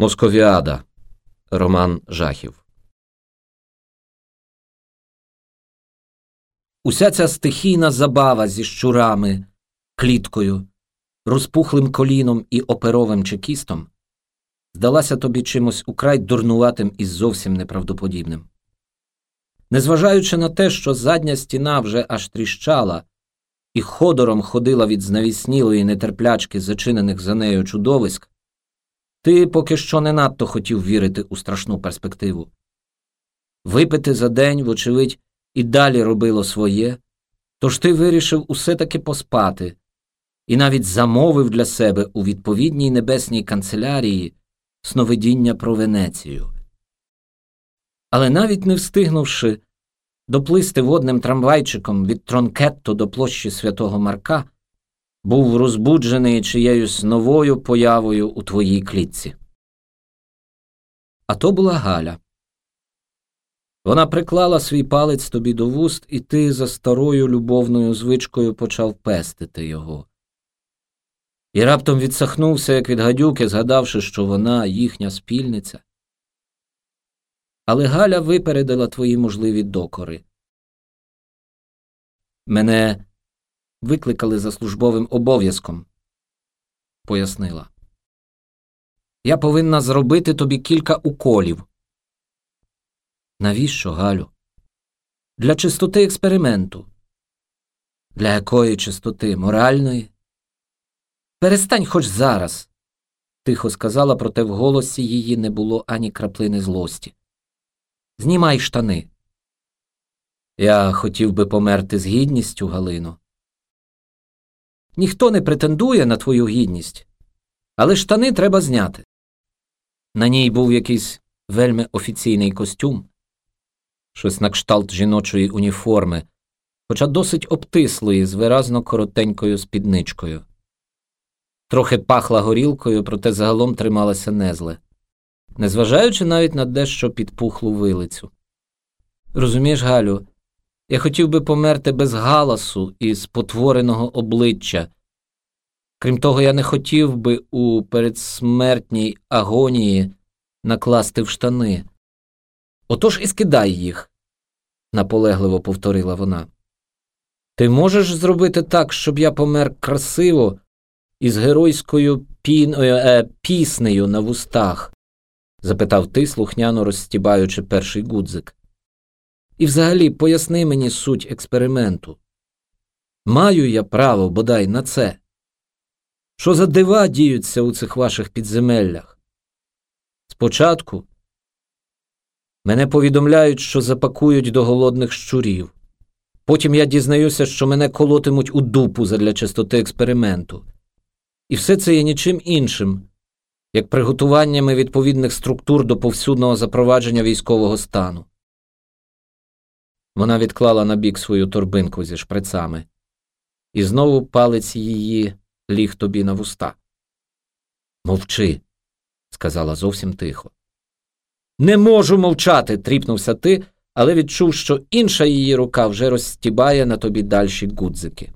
Московіада. Роман Жахів. Уся ця стихійна забава зі щурами, кліткою, розпухлим коліном і оперовим чекістом здалася тобі чимось украй дурнуватим і зовсім неправдоподібним. Незважаючи на те, що задня стіна вже аж тріщала і ходором ходила від знавіснілої нетерплячки зачинених за нею чудовиськ, ти поки що не надто хотів вірити у страшну перспективу. Випити за день, вочевидь, і далі робило своє, тож ти вирішив усе таки поспати і навіть замовив для себе у відповідній небесній канцелярії сновидіння про Венецію. Але навіть не встигнувши доплисти водним трамвайчиком від Тронкетто до площі святого Марка, був розбуджений чиєюсь новою появою у твоїй клітці. А то була Галя. Вона приклала свій палець тобі до вуст, і ти за старою любовною звичкою почав пестити його. І раптом відсахнувся, як від гадюки, згадавши, що вона їхня спільниця. Але Галя випередила твої можливі докори. Мене викликали за службовим обов'язком, пояснила. Я повинна зробити тобі кілька уколів. Навіщо, Галю? Для чистоти експерименту. Для якої чистоти? Моральної? Перестань хоч зараз, тихо сказала, проте в голосі її не було ані краплини злості. Знімай штани. Я хотів би померти з гідністю, Галино. Ніхто не претендує на твою гідність, але штани треба зняти. На ній був якийсь вельми офіційний костюм, щось на кшталт жіночої уніформи, хоча досить обтислої з виразно коротенькою спідничкою. Трохи пахла горілкою, проте загалом трималася незле, незважаючи навіть на дещо підпухлу вилицю. Розумієш, Галю, я хотів би померти без галасу і спотвореного обличчя. Крім того, я не хотів би у передсмертній агонії накласти в штани. Отож і скидай їх, наполегливо повторила вона. Ти можеш зробити так, щоб я помер красиво із геройською піною, е, піснею на вустах? запитав ти, слухняно розстібаючи перший гудзик. І взагалі поясни мені суть експерименту. Маю я право бодай на це. Що за дива діються у цих ваших підземеллях? Спочатку мене повідомляють, що запакують до голодних щурів. Потім я дізнаюся, що мене колотимуть у дупу задля чистоти експерименту. І все це є нічим іншим, як приготуваннями відповідних структур до повсюдного запровадження військового стану. Вона відклала на бік свою торбинку зі шприцами, і знову палець її ліг тобі на вуста. Мовчи, сказала зовсім тихо. Не можу мовчати, тріпнувся ти, але відчув, що інша її рука вже розстібає на тобі дальші гудзики.